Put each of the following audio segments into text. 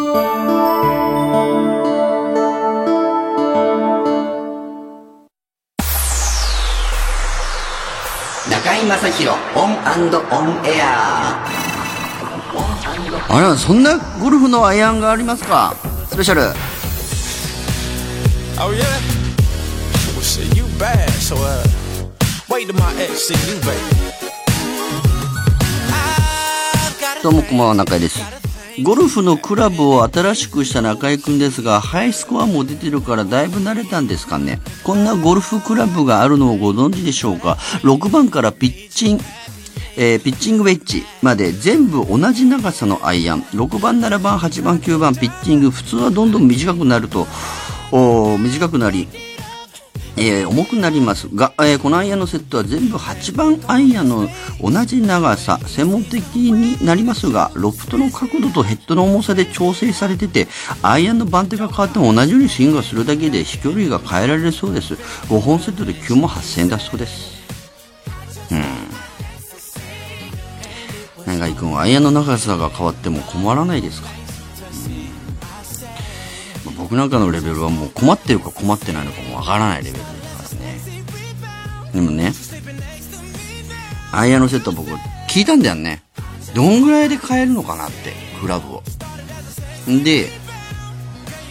中井雅宏オンオンエア。あらそんなゴルフのアイアンがありますか？スペシャル。どうもこんばんは中居です。ゴルフのクラブを新しくした中井くんですが、ハイスコアも出てるからだいぶ慣れたんですかね。こんなゴルフクラブがあるのをご存知でしょうか ?6 番からピッチン、えーピッチングウェッジまで全部同じ長さのアイアン。6番、7番、8番、9番、ピッチング。普通はどんどん短くなると、お短くなり、えー重くなりますが、えーこのアイアンのセットは全部8番アイアンの同じ長さ専門的になりますがロフトの角度とヘッドの重さで調整されててアイアンの番手が変わっても同じようにスイングをするだけで飛距離が変えられるそうです。5本セットで9万8000円だそうです。うん。永井君はアイアンの長さが変わっても困らないですか？僕なんかのレベルはもう困ってるか困ってないのかもわからないレベルですからね。でもね、アイアンのセット僕聞いたんだよね。どんぐらいで買えるのかなって、クラブを。んで、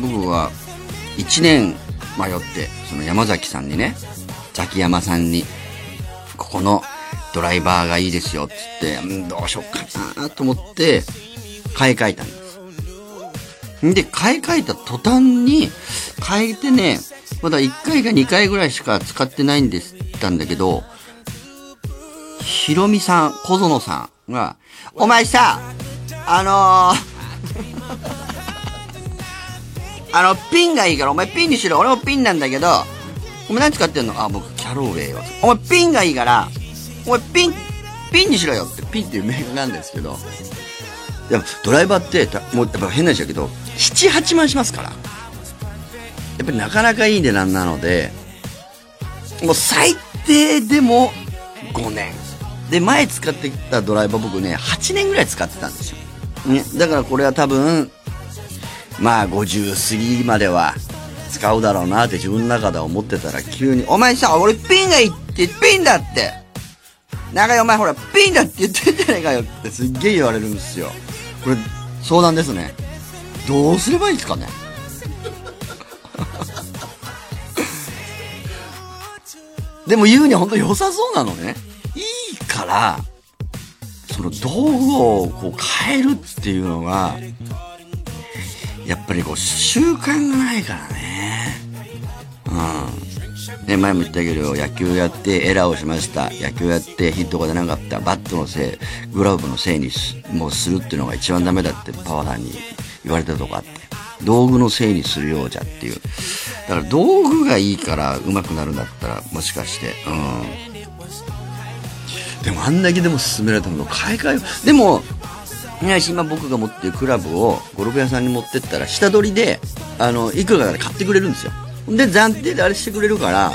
僕は1年迷って、その山崎さんにね、ザキヤマさんに、ここのドライバーがいいですよ、つって、うんどうしよっかなと思って、買い替えたんです。で、買い替えた途端に、変えてね、まだ1回か2回ぐらいしか使ってないんですたんだけど、ひろみさん、小園さんが、お前さ、あのー あの、ピンがいいから、お前ピンにしろ。俺もピンなんだけど、お前何使ってんの？あ、僕、キャロウェイは。お前ピンがいいから、お前ピン、ピンにしろよって、ピンっていうメーカーなんですけど、いや、ドライバーって、もうやっぱ変な話だけど、7、8万しますから。やっぱりなかなかいい値段なので、もう最低でも5年。で、前使ってきたドライバー僕ね、8年ぐらい使ってたんですよ。ね、だからこれは多分、まあ50過ぎまでは使うだろうなって自分の中では思ってたら急に、お前さ、俺ピンがいいって、ピンだって長井お前ほら、ピンだって言ってんじゃねえかよってすっげえ言われるんですよ。これ、相談ですね。どうすればいいですかね？でも言うには本当良さそうなのね。いいから、その道具をこう変えるっていうのが、やっぱりこう習慣がないからね。うん。ね、前も言ったけど、野球やってエラーをしました。野球やってヒットが出なかった。バットのせい、グラブのせいにすもうするっていうのが一番ダメだってパワーさんに言われたとこあって。道具のせいにするようじゃっていう。だから道具がいいから上手くなるんだったら、もしかして、うん。でもあんだけでも勧められたもの買い替えよう。でも、ね、今僕が持ってるクラブをゴルフ屋さんに持ってったら下取りで、あの、いくらかで買ってくれるんですよ。で、暫定であれしてくれるから、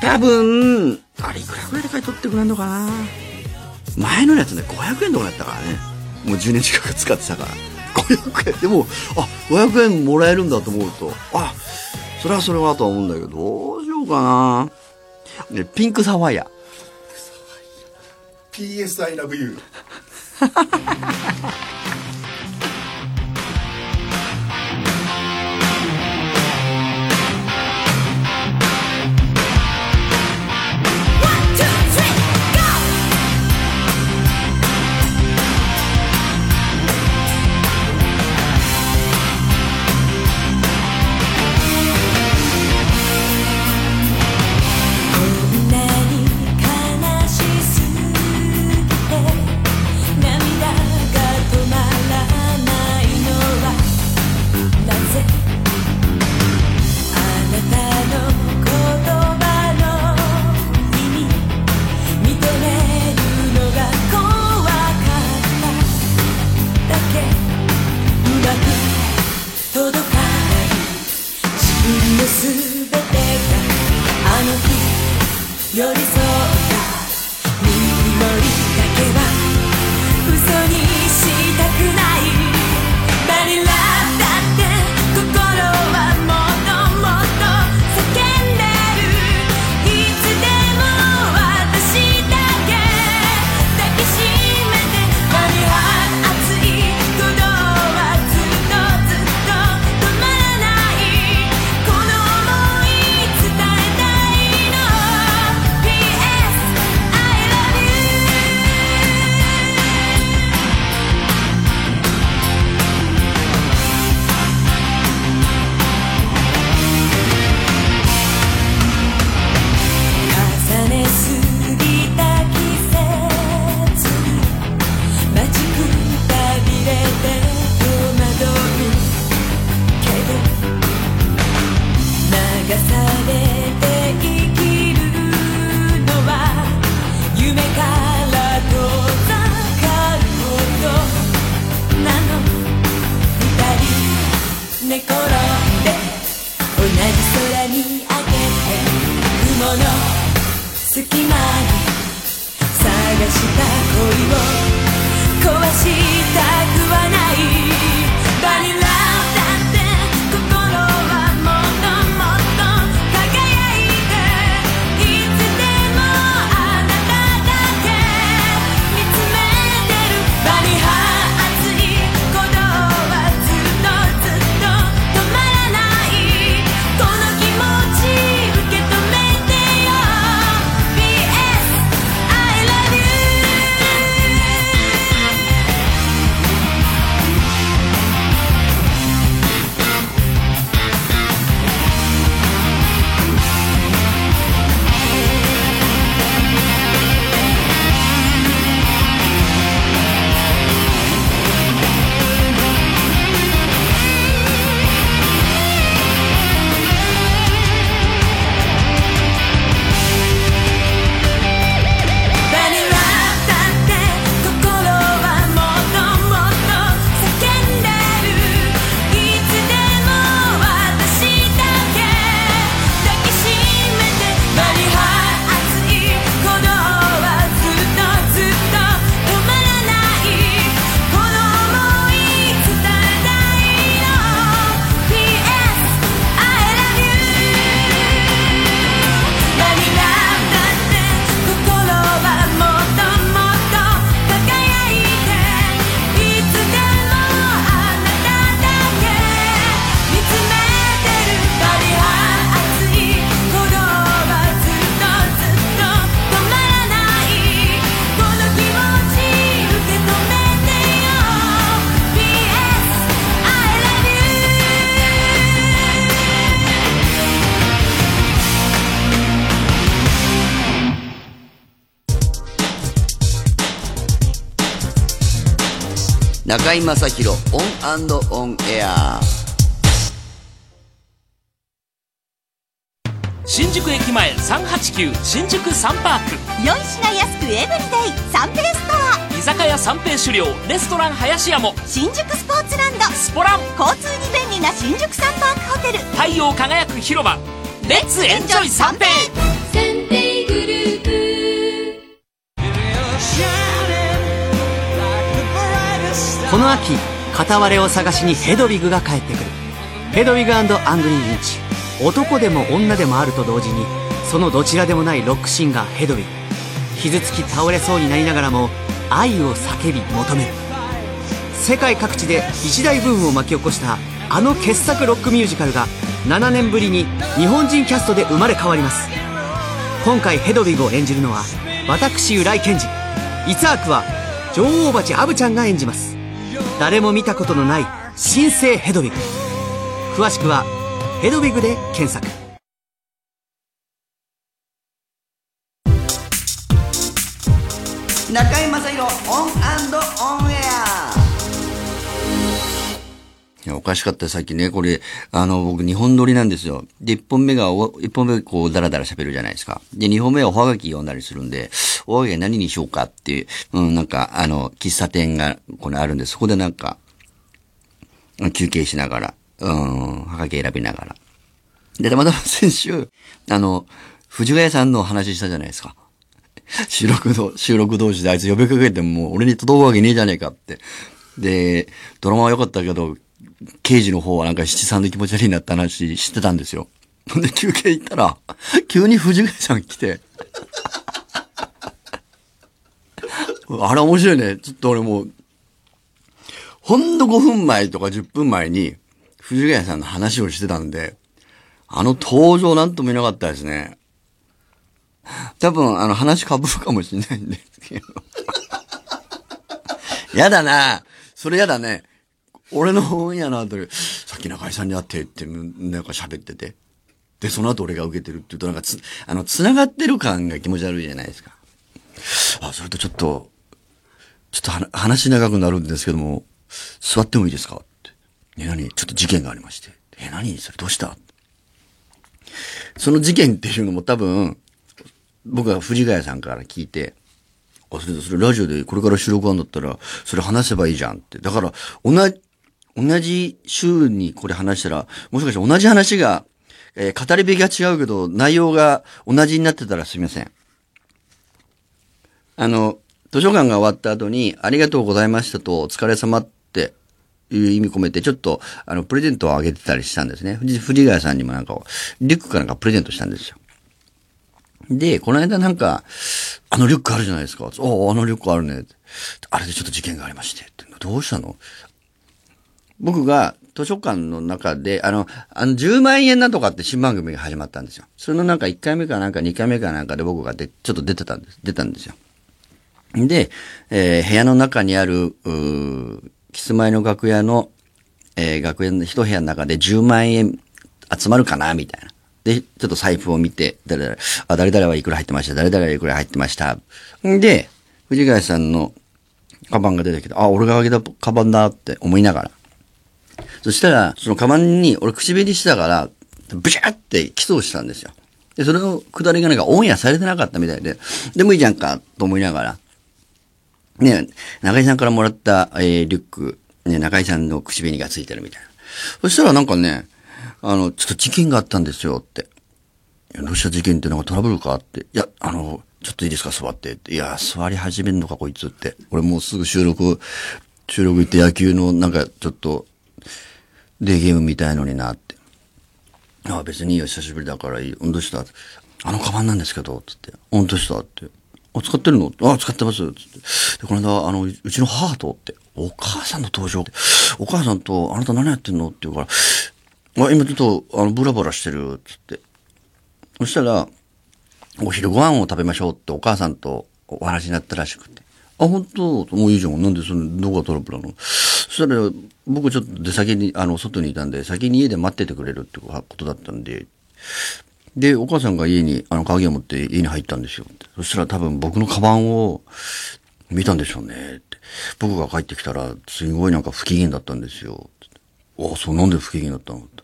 多分、あれいくらぐらいで買い取ってくれるのかな前のやつね、500円とかやったからね。もう10年近く使ってたから。500円。でも、あ、500円もらえるんだと思うと、あ、それはそれはとは思うんだけど、どうしようかなね、ピンクサファイア。PS I love you 中居正広 On And On Air。新宿駅前389新宿サンパーク。良い品安く every day 三平ストア。居酒屋三平酒寮レストラン林家も。新宿スポーツランド。スポラン。交通に便利な新宿サンパークホテル。太陽輝く広場。 Letツエンジョイ三平この秋片割れを探しにヘドウィグが帰ってくる。ヘドウィグアンドリーリンチ。男でも女でもあると同時にそのどちらでもないロックシンガーヘドウィグ。傷つき倒れそうになりながらも愛を叫び求める。世界各地で一大ブームを巻き起こしたあの傑作ロックミュージカルが7年ぶりに日本人キャストで生まれ変わります。今回ヘドウィグを演じるのは私浦井健二。イツァークは女王蜂アヴちゃんが演じます。誰も見たことのない新生ヘドウィグ。詳しくはヘドウィグで検索。中居正広 On And On Air。いや、おかしかったさっきね、これ、あの、僕、二本撮りなんですよ。で、一本目がお、一本目こう、ダラダラ喋るじゃないですか。で、二本目はおはがき読んだりするんで、おはがき何にしようかっていう、うん、なんか、あの、喫茶店が、これあるんで、そこでなんか、休憩しながら、うん、はがき選びながら。で、たまたま先週、あの、藤ヶ谷さんの話したじゃないですか。収録の、収録同士であいつ呼びかけてももう俺に届くわけねえじゃねえかって。で、ドラマは良かったけど、刑事の方はなんか七三で気持ち悪いなった話してたんですよ。で、休憩行ったら、急に藤ヶ谷さん来て、あれ面白いね。ちょっと俺もう、ほんと5分前とか10分前に、藤ヶ谷さんの話をしてたんで、あの登場なんともいなかったですね。多分、あの、話かぶるかもしれないんですけど。やだなそれやだね。俺のオンエアの後で、さっき中井さんに会ってって、なんか喋ってて。で、その後俺が受けてるって言うと、なんかつ、あの、繋がってる感が気持ち悪いじゃないですか。あ、それとちょっと、ちょっと話長くなるんですけども、座ってもいいですかって。え、何？ちょっと事件がありまして。え、何？それどうした？その事件っていうのも多分、僕は藤ヶ谷さんから聞いて、あ、それ、それラジオでこれから収録あるんだったら、それ話せばいいじゃんって。だから、同じ、同じ週にこれ話したら、もしかして同じ話が、えー語り部が違うけど、内容が同じになってたらすみません。あの、図書館が終わった後に、ありがとうございましたと、お疲れ様っていう意味込めて、ちょっと、あの、プレゼントをあげてたりしたんですね。藤藤ヶ谷さんにもなんか、リュックかなんかプレゼントしたんですよ。で、この間なんか、あのリュックあるじゃないですか。おあのリュックあるね。あれでちょっと事件がありまして。どうしたの？僕が図書館の中で、あの、あの、10万円なんとかって新番組が始まったんですよ。それのなんか1回目かなんか2回目かなんかで僕がで、ちょっと出てたんです、出たんですよ。で、えー部屋の中にある、うーキスマイの楽屋の、えー楽屋の一部屋の中で10万円集まるかなみたいな。で、ちょっと財布を見て、誰々、あ、誰々はいくら入ってました、誰々はいくら入ってました。で、藤ヶ谷さんのカバンが出てきて、あ、俺があげたカバンだって思いながら。そしたら、そのカバンに、俺口紅してたから、ブシャーってキスをしたんですよ。で、それの下りがなんかオンエアされてなかったみたいで、でもいいじゃんか、と思いながら。ね、中井さんからもらった、えーリュック、ね、中井さんの口紅がついてるみたいな。そしたらなんかね、あの、ちょっと事件があったんですよって。いやどうした事件ってなんかトラブルかって。いや、あの、ちょっといいですか座ってって。いや、座り始めんのかこいつって。俺もうすぐ収録、収録行って野球のなんかちょっと、デーゲームみたいのになって。ああ別にいいよ、久しぶりだからいいよ。どうした？あのカバンなんですけど、つって。うんどうした？って。あ、使ってるの？あ、使ってます。つって。で、この間、あの、ううちの母とって、お母さんの登場。お母さんと、あなた何やってんの？って言うから、あ、今ちょっと、あの、ブラブラしてる、つって。そしたら、お昼ご飯を食べましょうってお母さんとお話になったらしくて。あ、本当もういいじゃん。なんでその、どこがトラブルなの？そしたら、僕ちょっと出先に、あの、外にいたんで、先に家で待っててくれるってことだったんで、で、お母さんが家に、あの、鍵を持って家に入ったんですよ。そしたら多分僕のカバンを、見たんでしょうねって。僕が帰ってきたら、すごいなんか不機嫌だったんですよ。つってあ、そう、なんで不機嫌だったの？って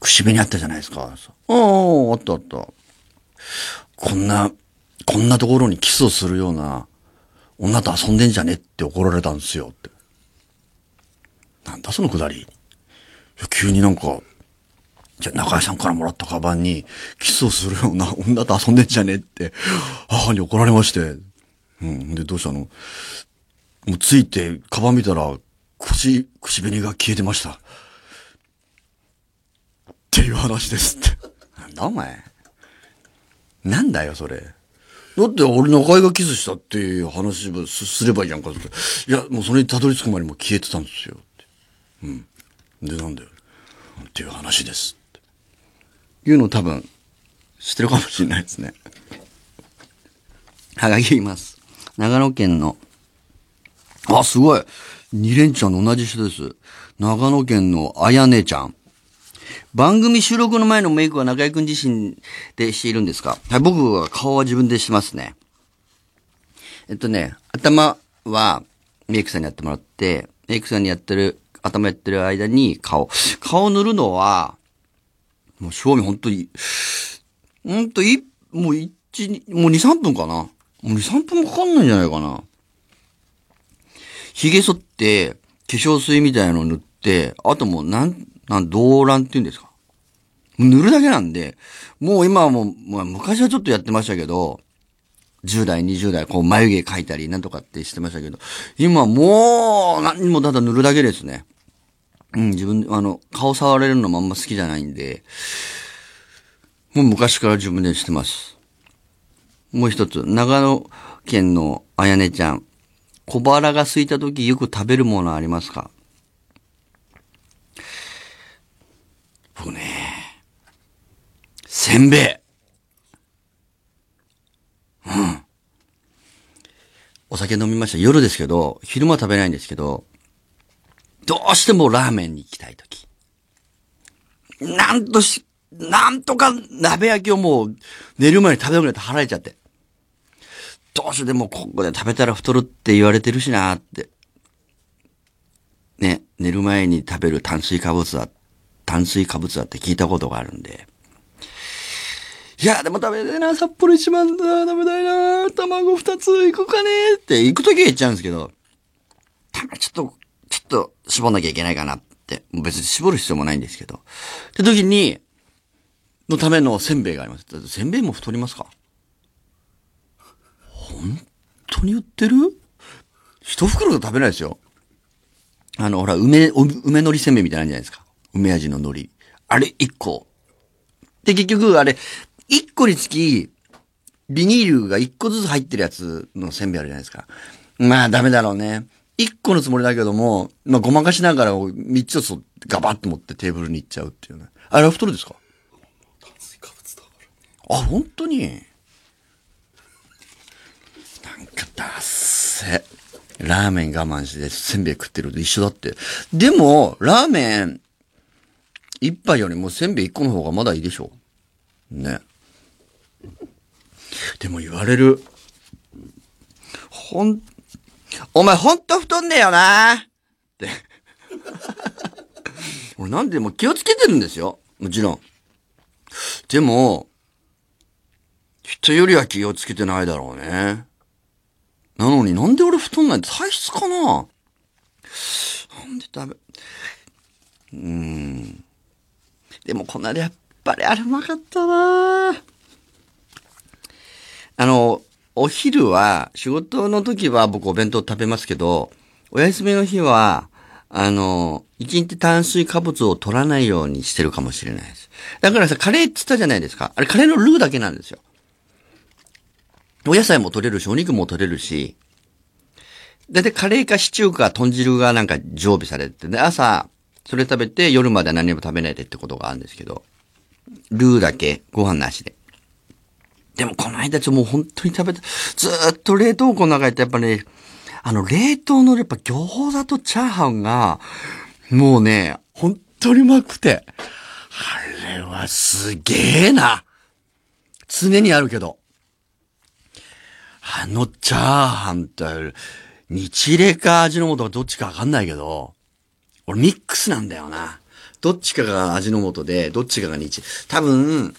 口紅あったじゃないですか。ああ、あったあった。こんな、こんなところにキスをするような女と遊んでんじゃねって怒られたんですよって。なんだそのくだり。急になんか、じゃ中井さんからもらったカバンにキスをするような女と遊んでんじゃねって母に怒られまして。うん。で、どうしたの？もうついて、カバン見たら、口、口紅が消えてました。っていう話ですって。なんだお前。なんだよ、それ。だって俺中井がキスしたっていう話をすすればいいやんかって。いや、もうそれにたどり着くまでもう消えてたんですよ。うん。で、なんだよ。っていう話です。っていうのを多分、知ってるかもしれないですね。はがきいます。長野県の、あ、すごい。二連ちゃんの同じ人です。長野県のあやねちゃん。番組収録の前のメイクは中井くん自身でしているんですか？はい、僕は顔は自分でしますね。えっとね、頭はメイクさんにやってもらって、メイクさんにやってる、頭やってる間に顔。顔塗るのは、もう正味本当に、ほんとい、もう一、もう二、三分かな？もう二、三分もかかんないんじゃないかな。髭剃って、化粧水みたいなの塗って、あともうなん、なん、動乱って言うんですか。塗るだけなんで、もう今はもう、まあ、昔はちょっとやってましたけど、10代、20代、こう眉毛描いたりなんとかってしてましたけど、今もう、何にもただ塗るだけですね。うん、自分、あの、顔触れるのもあんま好きじゃないんで、もう昔から自分でしてます。もう一つ、長野県のあやねちゃん。小腹が空いた時よく食べるものありますか？僕ね、せんべい。うん。お酒飲みました。夜ですけど、昼間食べないんですけど、どうしてもラーメンに行きたい時。なんとし、なんとか鍋焼きをもう寝る前に食べなくなって腹れちゃって。どうしてでもここで食べたら太るって言われてるしなーって。ね、寝る前に食べる炭水化物だ、炭水化物だって聞いたことがあるんで。いや、でも食べたいな、札幌一番だ、食べたいな、卵二つ行くかねって、行くときは行っちゃうんですけど、たまにちょっと、ちょっと絞んなきゃいけないかなって、別に絞る必要もないんですけど。って時に、のためのせんべいがあります。せんべいも太りますか？本当に売ってる？一袋で食べないですよ。あの、ほら、梅、梅海苔せんべいみたいなのあるじゃないですか。梅味の海苔。あれ一個。で、結局、あれ、一個につき、ビニールが一個ずつ入ってるやつのせんべいあるじゃないですか。まあ、ダメだろうね。一個のつもりだけども、まあ、ごまかしながら三つをガバッと持ってテーブルに行っちゃうっていうね。あれは太るですか？あ、本当に？なんか、だっせ。ラーメン我慢してせんべい食ってると一緒だって。でも、ラーメン、一杯よりもせんべい一個の方がまだいいでしょね。でも言われる。ほん、お前ほんと太んねえよなって。俺なんでも気をつけてるんですよ。もちろん。でも、人よりは気をつけてないだろうね。なのになんで俺太んない体質かななんで食べ、うーん。でもこんなでやっぱりあれうまかったなあの、お昼は、仕事の時は僕お弁当食べますけど、お休みの日は、あの、一日炭水化物を取らないようにしてるかもしれないです。だからさ、カレーって言ったじゃないですか。あれカレーのルーだけなんですよ。お野菜も取れるし、お肉も取れるし、だいたいカレーかシチューか豚汁がなんか常備されてて、で、朝、それ食べて夜までは何も食べないでってことがあるんですけど、ルーだけ、ご飯なしで。でもこの間ちょっともう本当に食べた、ずっと冷凍庫の中にってやっぱね、あの冷凍のやっぱ餃子とチャーハンが、もうね、本当にうまくて、あれはすげえな。常にあるけど。あのチャーハンと、日レか味の素かどっちかわかんないけど、俺ミックスなんだよな。どっちかが味の素で、どっちかが日。多分、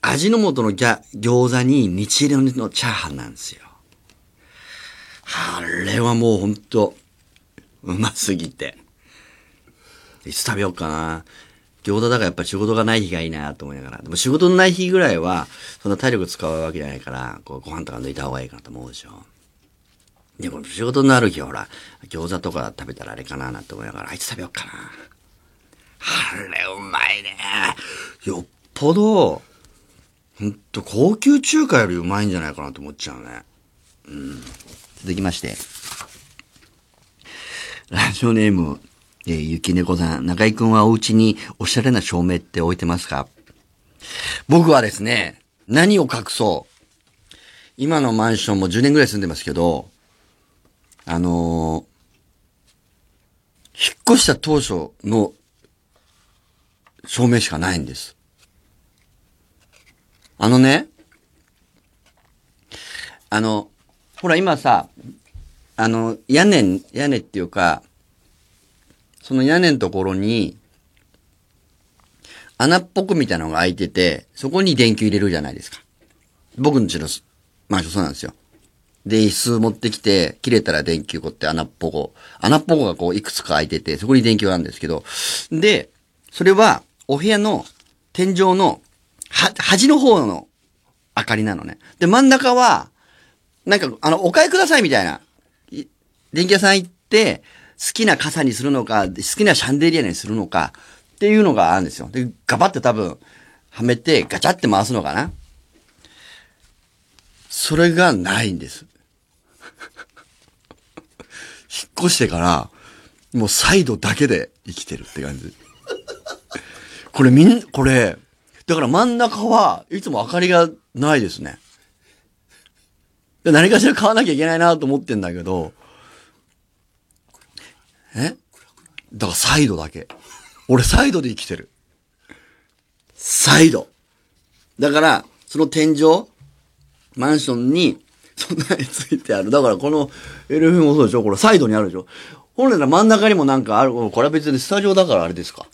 味の素のギャ餃子に日レのチャーハンなんですよ。あれはもうほんと、うますぎて。いつ食べようかな。餃子だからやっぱ仕事がない日がいいなと思いながら。でも仕事のない日ぐらいは、そんな体力使うわけじゃないから、こうご飯とか抜いた方がいいかなと思うでしょ。でも仕事になる日ほら、餃子とか食べたらあれかななんて思いながら、あいつ食べようかな。あれうまいね。よっぽど、ほんと高級中華よりうまいんじゃないかなと思っちゃうね。うん。続きまして。ラジオネーム、えーゆきねこさん。中井くんはお家におしゃれな照明って置いてますか？僕はですね、何を隠そう。今のマンションも10年ぐらい住んでますけど、あのー引っ越した当初の照明しかないんです。あのね、あの、ほら今さ、あの、屋根、屋根っていうか、その屋根のところに、穴っぽくみたいなのが開いてて、そこに電球入れるじゃないですか。僕の家のマンションそうなんですよ。で、椅子持ってきて、切れたら電球こうって穴っぽこ。穴っぽこがこういくつか開いてて、そこに電球があるんですけど、で、それは、お部屋の天井の、は、端の方の明かりなのね。で、真ん中は、なんか、あの、お買いくださいみたいな。電気屋さん行って、好きな傘にするのか、好きなシャンデリアにするのか、っていうのがあるんですよ。で、ガバって多分、はめて、ガチャって回すのかなそれがないんです。引っ越してから、もうサイドだけで生きてるって感じ。これみん、これ、だから真ん中はいつも明かりがないですね。何かしら買わなきゃいけないなと思ってんだけど、え？だからサイドだけ。俺サイドで生きてる。サイド。だから、その天井、マンションに、そんなについてある。だからこの LF もそうでしょ？これサイドにあるでしょ？本来なら真ん中にもなんかある。これは別にスタジオだからあれですか？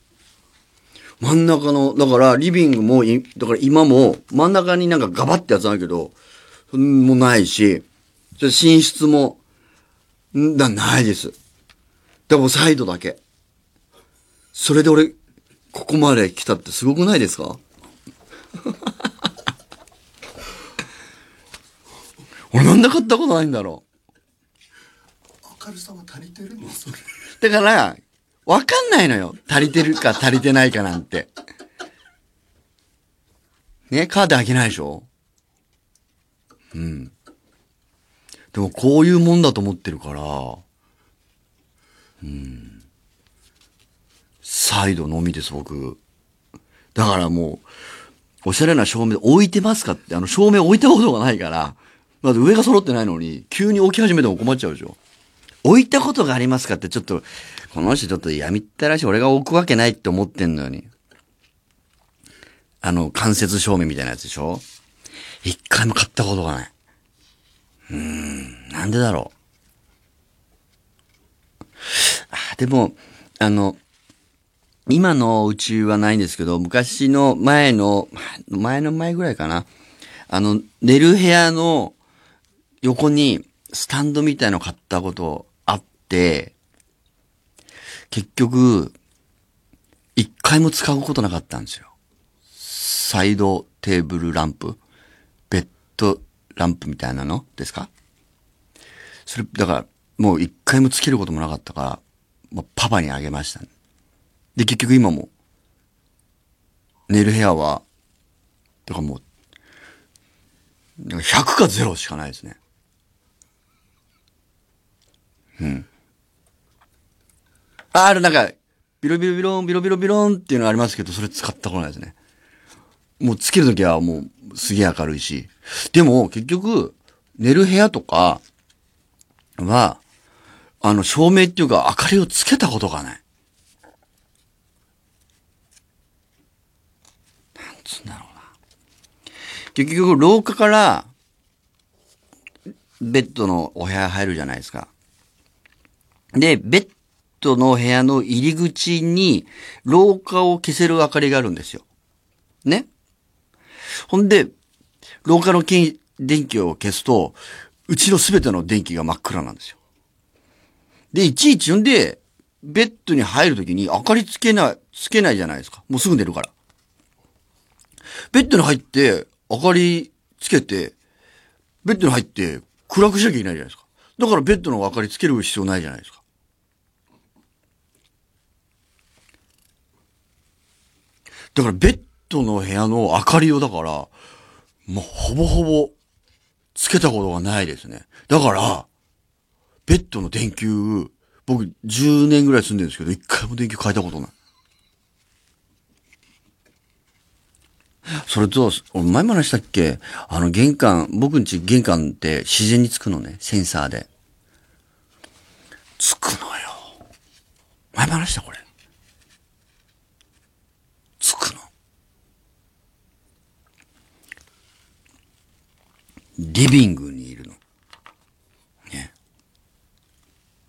真ん中の、だからリビングも、だから今も真ん中になんかガバってやつあるけど、もないし、寝室も、ん？だ、ないです。でもサイドだけ。それで俺、ここまで来たってすごくないですか？俺なんで買ったことないんだろ明るさは足りてるの？それ。う。だから、わかんないのよ。足りてるか足りてないかなんて。ね、カーテン開けないでしょ？うん。でもこういうもんだと思ってるから、うん。サイドのみです、僕。だからもう、おしゃれな照明置いてますかって、あの照明置いたことがないから、まず上が揃ってないのに、急に置き始めても困っちゃうでしょ。置いたことがありますかってちょっと、この人ちょっとやみったらしい俺が置くわけないって思ってんのに。あの、間接照明みたいなやつでしょ一回も買ったことがない。うーん、なんでだろう。あ、でも、あの、今のうちはないんですけど、昔の前の、前の前ぐらいかな。あの、寝る部屋の横にスタンドみたいの買ったことあって、結局、一回も使うことなかったんですよ。サイドテーブルランプベッドランプみたいなの？ですか？それ、だから、もう一回もつけることもなかったから、もうパパにあげました、ね。で、結局今も、寝る部屋は、だからもう、なんか100か0しかないですね。うん。あある、なんか、ビロビロビロン、ビロビロビロンっていうのありますけど、それ使ったことないですね。もうつけるときはもうすげえ明るいし。でも結局、寝る部屋とかは、あの照明っていうか明かりをつけたことがない。なんつうんだろうな。結局廊下から、ベッドのお部屋入るじゃないですか。で、ベッドの部屋の入り口に、廊下を消せる明かりがあるんですよ。ね？ほんで、廊下の電気を消すと、うちのすべての電気が真っ暗なんですよ。で、いちいち呼んで、ベッドに入るときに明かりつけない、つけないじゃないですか。もうすぐ寝るから。ベッドに入って、明かりつけて、ベッドに入って暗くしなきゃいけないじゃないですか。だからベッドの明かりつける必要ないじゃないですか。だからベッドの部屋の明かりをだから、もうほぼほぼつけたことがないですね。だから、ベッドの電球、僕10年ぐらい住んでるんですけど、一回も電球変えたことない。それと、前も話したっけ？あの玄関、僕んち玄関って自然につくのね、センサーで。つくのよ。前も話したこれ。つくの。リビングにいるの。ね。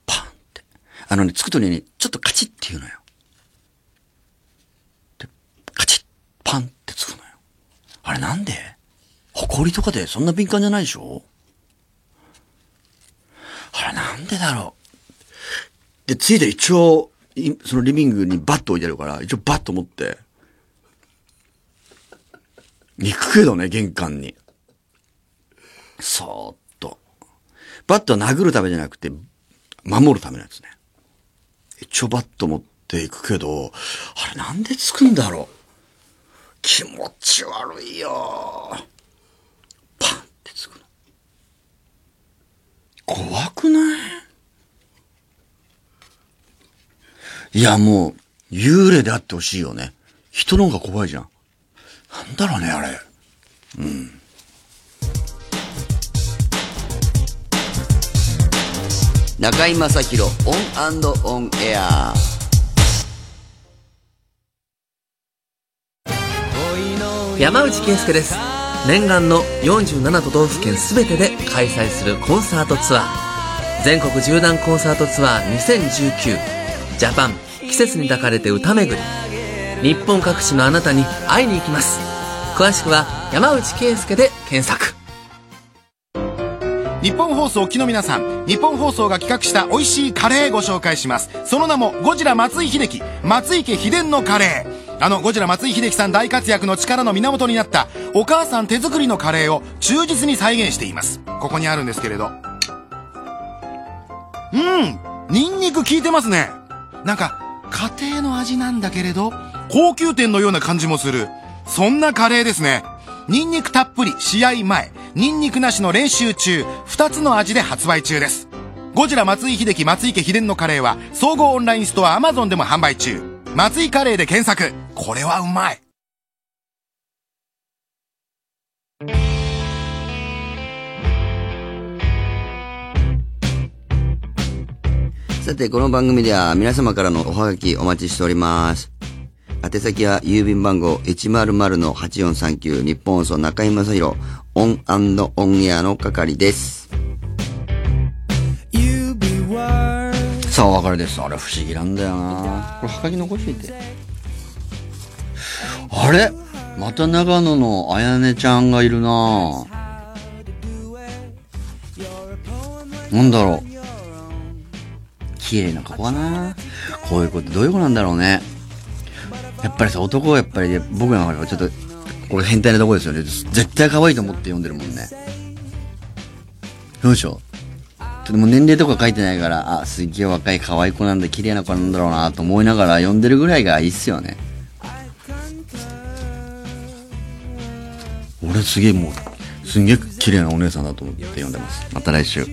パンって。あのね、つくとね、ちょっとカチッって言うのよ。で、カチッ、パンってつくのよ。あれなんで？埃とかでそんな敏感じゃないでしょ？あれなんでだろう？で、ついて一応、そのリビングにバット置いてあるから、一応バット持って、行くけどね、玄関に。そーっと。バットは殴るためじゃなくて、守るためのやつね。一応バット持っていくけど、あれなんでつくんだろう。気持ち悪いよ。パンってつくの。怖くない？いや、もう、幽霊であってほしいよね。人の方が怖いじゃん。なんだろうね、あれ。うん。中居正広オンオンエア。山内圭介です。念願の47都道府県全てで開催するコンサートツアー。全国縦断コンサートツアー2019ジャパン季節に抱かれて歌巡り。日本各地のあなたに会いに行きます。詳しくは山内圭介で検索。日本放送機の皆さん日本放送が企画した美味しいカレーご紹介します。その名もゴジラ松井秀喜。松井家秘伝のカレー。あのゴジラ松井秀喜さん大活躍の力の源になったお母さん手作りのカレーを忠実に再現しています。ここにあるんですけれど。うんニンニク効いてますね。なんか家庭の味なんだけれど。高級店のような感じもする。そんなカレーですね。ニンニクたっぷり試合前。ニンニクなしの練習中2つの味で発売中です。ゴジラ松井秀喜松井家秘伝のカレーは総合オンラインストア Amazon でも販売中。松井カレーで検索。これはうまい。さて、この番組では皆様からのおはがきお待ちしております。宛先は郵便番号100-8439ニッポン放送中居正広 On And On Air の係です。さあ、お別れです。あれ不思議なんだよなこれ、はがき残していて。あれ？また長野のあやねちゃんがいるななんだろう。綺麗な子かなこういう子ってどういう子なんだろうね。やっぱりさ、男はやっぱりね、僕の中ではちょっと、これ変態なとこですよね。絶対可愛いと思って読んでるもんね。どうでしょう？ちょっともう年齢とか書いてないから、あ、すげえ若い可愛い子なんだ、綺麗な子なんだろうなと思いながら読んでるぐらいがいいっすよね。俺すげえもう、すんげえ綺麗なお姉さんだと思って読んでます。また来週。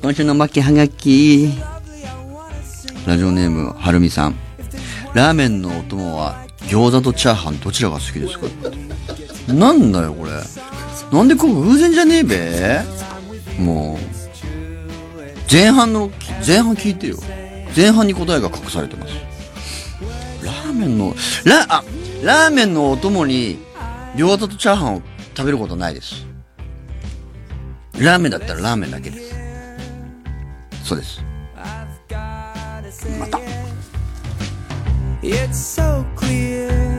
今週の巻きはがき。ラジオネーム、はるみさん。ラーメンのお供は餃子とチャーハンどちらが好きですか？なんだよこれ。なんでこれ偶然じゃねえべ？もう。前半の、前半聞いてよ。前半に答えが隠されてます。ラーメンの、ラ、あ、ラーメンのお供に餃子とチャーハンを食べることないです。ラーメンだったらラーメンだけです。そうです。また。It's so clear